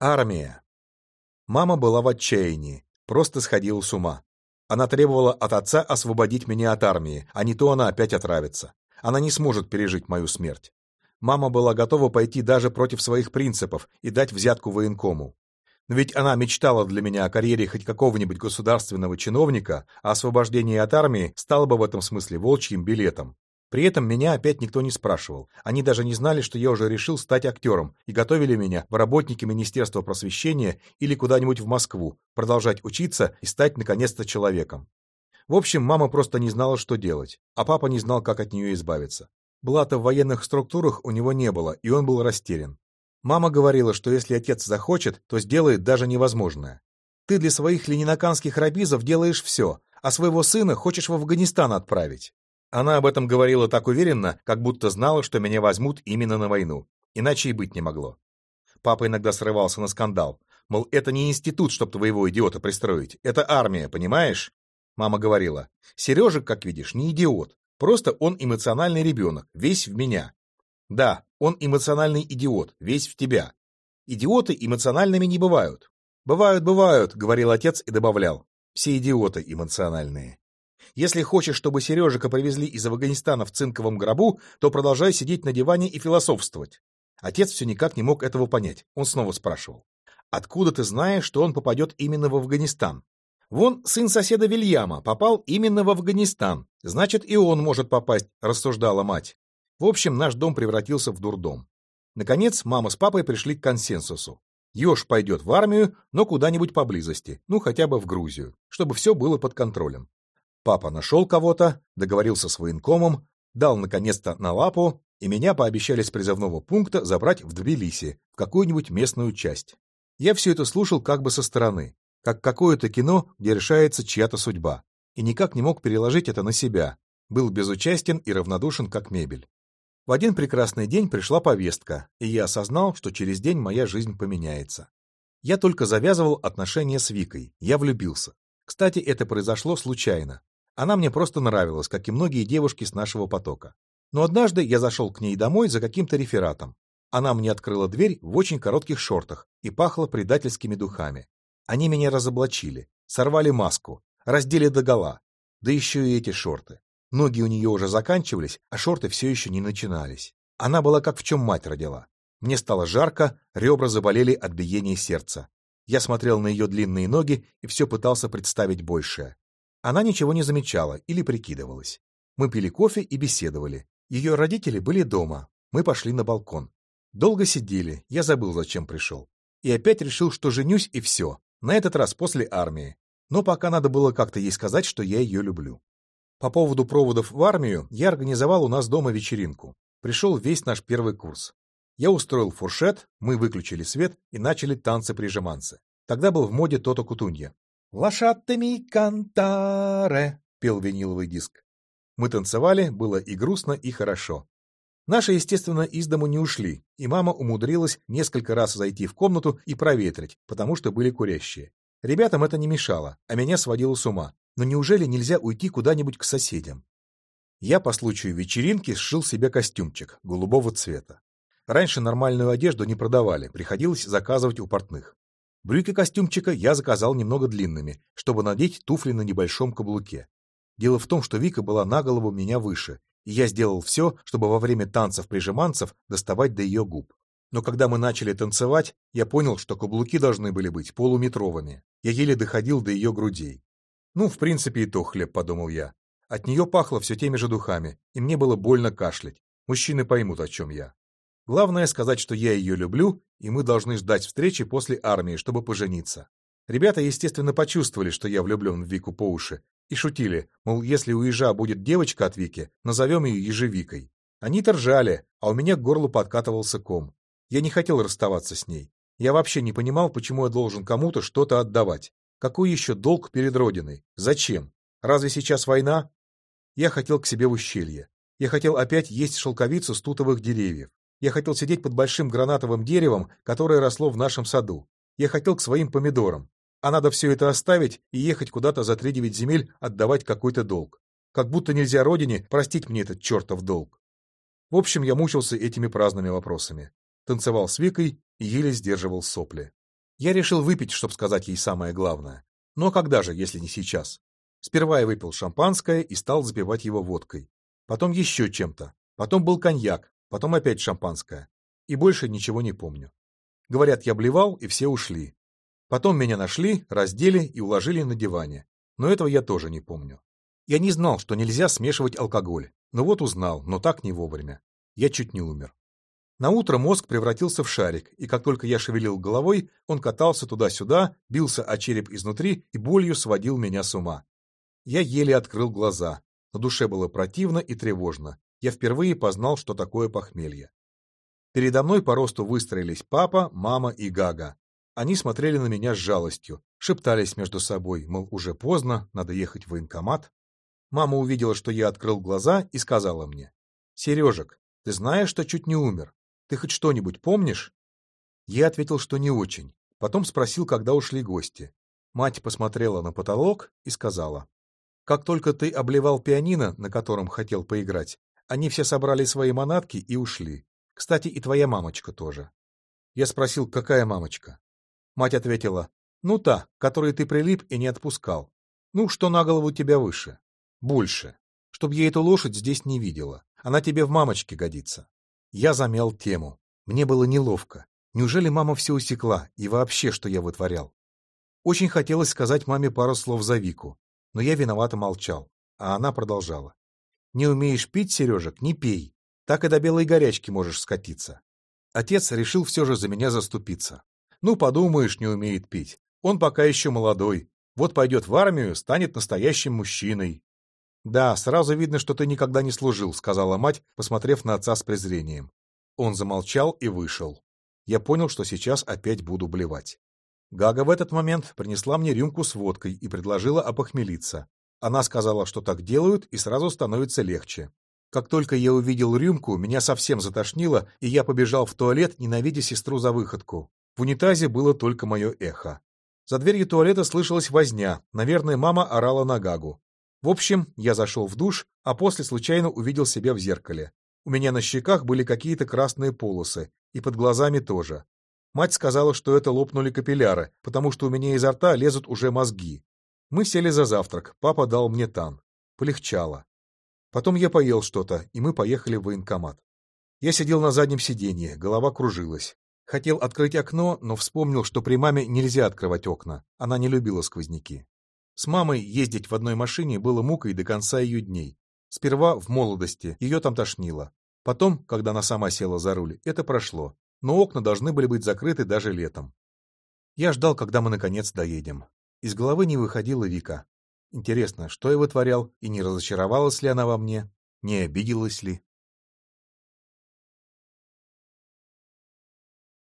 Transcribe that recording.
Армия. Мама была в отчаянии, просто сходила с ума. Она требовала от отца освободить меня от армии, а не то она опять отравится. Она не сможет пережить мою смерть. Мама была готова пойти даже против своих принципов и дать взятку военкому. Но ведь она мечтала для меня о карьере хоть какого-нибудь государственного чиновника, а освобождение от армии стало бы в этом смысле волчьим билетом. При этом меня опять никто не спрашивал. Они даже не знали, что я уже решил стать актером, и готовили меня в работники Министерства просвещения или куда-нибудь в Москву, продолжать учиться и стать наконец-то человеком. В общем, мама просто не знала, что делать, а папа не знал, как от нее избавиться. Блата в военных структурах у него не было, и он был растерян. Мама говорила, что если отец захочет, то сделает даже невозможное. Ты для своих ленинаканских рабизов делаешь все, а своего сына хочешь в Афганистан отправить. Она об этом говорила так уверенно, как будто знала, что меня возьмут именно на войну. Иначе и быть не могло. Папа иногда срывался на скандал. Мол, это не институт, чтоб твоего идиота пристроить. Это армия, понимаешь? Мама говорила, Сережа, как видишь, не идиот. Просто он эмоциональный ребенок, весь в меня. Да, он эмоциональный идиот, весь в тебя. Идиоты эмоциональными не бывают. Бывают, бывают, говорил отец и добавлял. Все идиоты эмоциональные. Если хочешь, чтобы Сережика привезли из Афганистана в цинковом гробу, то продолжай сидеть на диване и философствовать. Отец все никак не мог этого понять. Он снова спрашивал. Откуда ты знаешь, что он попадет именно в Афганистан? Вон сын соседа Вильяма попал именно в Афганистан. Значит, и он может попасть, рассуждала мать. В общем, наш дом превратился в дурдом. Наконец, мама с папой пришли к консенсусу. Ёж пойдет в армию, но куда-нибудь поблизости, ну хотя бы в Грузию, чтобы все было под контролем. Папа нашел кого-то, договорился с военкомом, дал наконец-то на лапу, и меня пообещали с призывного пункта забрать в Тбилиси, в какую-нибудь местную часть. Я все это слушал как бы со стороны, как какое-то кино, где решается чья-то судьба, и никак не мог переложить это на себя, был безучастен и равнодушен, как мебель. В один прекрасный день пришла повестка, и я осознал, что через день моя жизнь поменяется. Я только завязывал отношения с Викой, я влюбился. Кстати, это произошло случайно. Она мне просто нравилась, как и многие девушки с нашего потока. Но однажды я зашел к ней домой за каким-то рефератом. Она мне открыла дверь в очень коротких шортах и пахла предательскими духами. Они меня разоблачили, сорвали маску, раздели догола. Да еще и эти шорты. Ноги у нее уже заканчивались, а шорты все еще не начинались. Она была как в чем мать родила. Мне стало жарко, ребра заболели от биения сердца. Я смотрел на ее длинные ноги и все пытался представить большее. Она ничего не замечала или прикидывалась. Мы пили кофе и беседовали. Ее родители были дома. Мы пошли на балкон. Долго сидели, я забыл, зачем пришел. И опять решил, что женюсь и все. На этот раз после армии. Но пока надо было как-то ей сказать, что я ее люблю. По поводу проводов в армию я организовал у нас дома вечеринку. Пришел весь наш первый курс. Я устроил фуршет, мы выключили свет и начали танцы-прижиманцы. Тогда был в моде Тото Кутунья. «Лошадами кантаре» — пел виниловый диск. Мы танцевали, было и грустно, и хорошо. Наши, естественно, из дому не ушли, и мама умудрилась несколько раз зайти в комнату и проветрить, потому что были курящие. Ребятам это не мешало, а меня сводило с ума. Но неужели нельзя уйти куда-нибудь к соседям? Я по случаю вечеринки сшил себе костюмчик голубого цвета. Раньше нормальную одежду не продавали, приходилось заказывать у портных. Брюки костюмчика я заказал немного длинными, чтобы надеть туфли на небольшом каблуке. Дело в том, что Вика была на голову меня выше, и я сделал все, чтобы во время танцев-прижиманцев доставать до ее губ. Но когда мы начали танцевать, я понял, что каблуки должны были быть полуметровыми. Я еле доходил до ее грудей. Ну, в принципе, и то хлеб, подумал я. От нее пахло все теми же духами, и мне было больно кашлять. Мужчины поймут, о чем я. Главное сказать, что я ее люблю, и мы должны ждать встречи после армии, чтобы пожениться. Ребята, естественно, почувствовали, что я влюблен в Вику по уши, и шутили, мол, если у ежа будет девочка от Вики, назовем ее ежевикой. Они-то ржали, а у меня к горлу подкатывался ком. Я не хотел расставаться с ней. Я вообще не понимал, почему я должен кому-то что-то отдавать. Какой еще долг перед Родиной? Зачем? Разве сейчас война? Я хотел к себе в ущелье. Я хотел опять есть шелковицу с тутовых деревьев. Я хотел сидеть под большим гранатовым деревом, которое росло в нашем саду. Я хотел к своим помидорам. А надо все это оставить и ехать куда-то за три девять земель отдавать какой-то долг. Как будто нельзя родине простить мне этот чертов долг. В общем, я мучился этими праздными вопросами. Танцевал с Викой и еле сдерживал сопли. Я решил выпить, чтобы сказать ей самое главное. Но когда же, если не сейчас? Сперва я выпил шампанское и стал запивать его водкой. Потом еще чем-то. Потом был коньяк. Потом опять шампанское. И больше ничего не помню. Говорят, я блевал, и все ушли. Потом меня нашли, раздели и уложили на диване. Но этого я тоже не помню. Я не знал, что нельзя смешивать алкоголь. Но вот узнал, но так не вовремя. Я чуть не умер. На утро мозг превратился в шарик, и как только я шевелил головой, он катался туда-сюда, бился о череп изнутри и болью сводил меня с ума. Я еле открыл глаза. На душе было противно и тревожно. Я впервые познал, что такое похмелье. Передо мной по росту выстроились папа, мама и Гага. Они смотрели на меня с жалостью, шептались между собой, мол, уже поздно, надо ехать в военкомат. Мама увидела, что я открыл глаза и сказала мне, «Сережек, ты знаешь, что чуть не умер? Ты хоть что-нибудь помнишь?» Я ответил, что не очень. Потом спросил, когда ушли гости. Мать посмотрела на потолок и сказала, «Как только ты обливал пианино, на котором хотел поиграть, они все собрали свои манатки и ушли. Кстати, и твоя мамочка тоже». Я спросил, какая мамочка? Мать ответила, «Ну та, которой ты прилип и не отпускал. Ну, что на голову тебя выше. Больше. Чтоб я эту лошадь здесь не видела. Она тебе в мамочке годится». Я замял тему. Мне было неловко. Неужели мама все усекла и вообще, что я вытворял? Очень хотелось сказать маме пару слов за Вику, но я виновато молчал, а она продолжала. «Не умеешь пить, Сережек, не пей. Так и до белой горячки можешь скатиться». Отец решил все же за меня заступиться. Ну, подумаешь, не умеет пить. Он пока еще молодой. Вот пойдет в армию, станет настоящим мужчиной. «Да, сразу видно, что ты никогда не служил», — сказала мать, посмотрев на отца с презрением. Он замолчал и вышел. Я понял, что сейчас опять буду блевать. Гага в этот момент принесла мне рюмку с водкой и предложила опохмелиться. Она сказала, что так делают, и сразу становится легче. Как только я увидел рюмку, меня совсем затошнило, и я побежал в туалет, ненавидя сестру за выходку. В унитазе было только мое эхо. За дверью туалета слышалась возня, наверное, мама орала на Гагу. В общем, я зашел в душ, а после случайно увидел себя в зеркале. У меня на щеках были какие-то красные полосы, и под глазами тоже. Мать сказала, что это лопнули капилляры, потому что у меня изо рта лезут уже мозги. Мы сели за завтрак, папа дал мне тан. Полегчало. Потом я поел что-то, и мы поехали в военкомат. Я сидел на заднем сиденье, голова кружилась. Хотел открыть окно, но вспомнил, что при маме нельзя открывать окна. Она не любила сквозняки. С мамой ездить в одной машине было мукой до конца ее дней. Сперва в молодости ее там тошнило. Потом, когда она сама села за руль, это прошло. Но окна должны были быть закрыты даже летом. Я ждал, когда мы наконец доедем. Из головы не выходила Вика. Интересно, что я вытворял, и не разочаровалась ли она во мне, не обиделась ли?